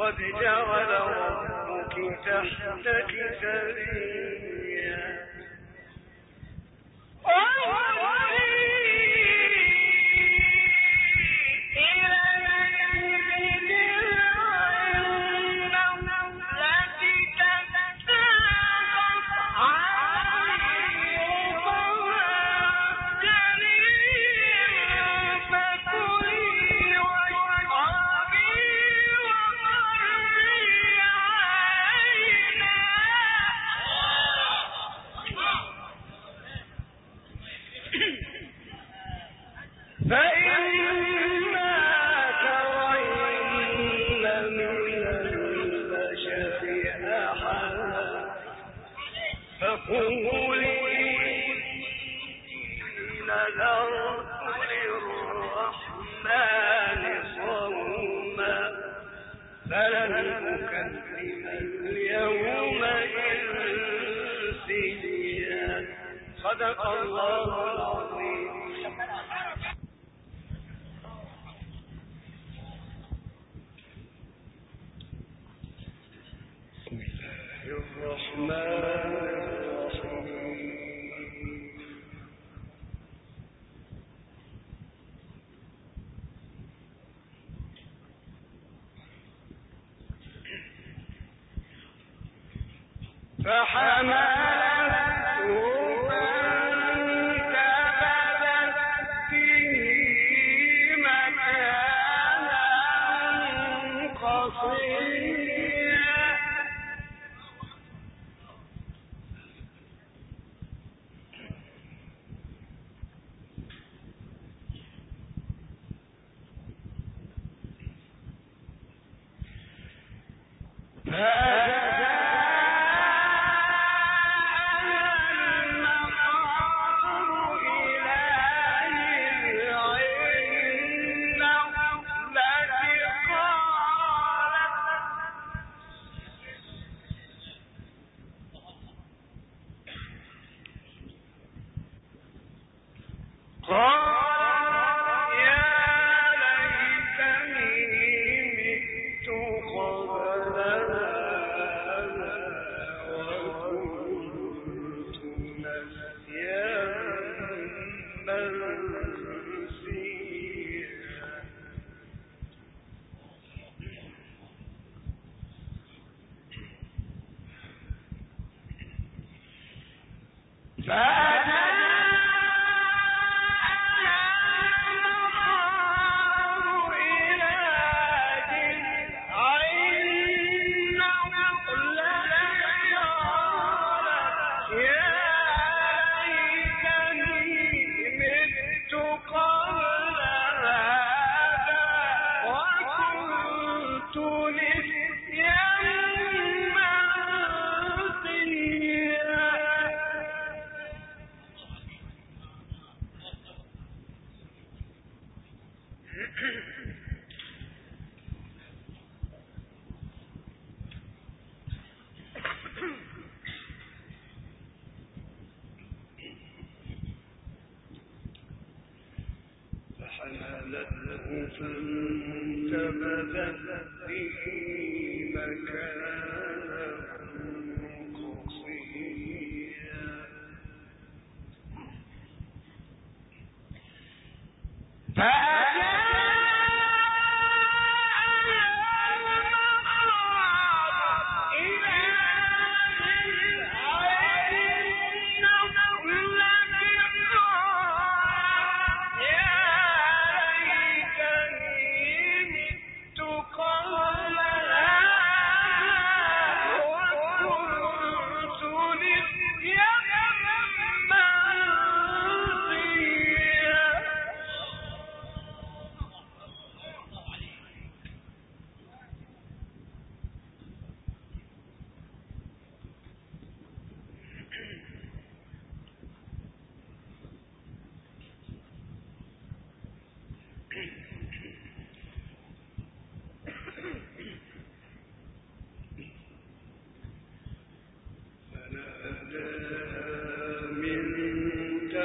قد جعل ربك تحتك سريا صدق الله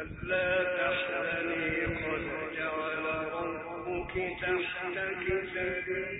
ألا تحزني قد جعل ربك تحتك سريا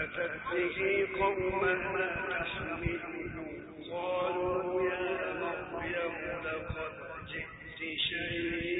فتأتيه قومها تحمله قالوا يا مريم لقد جئت شيئا.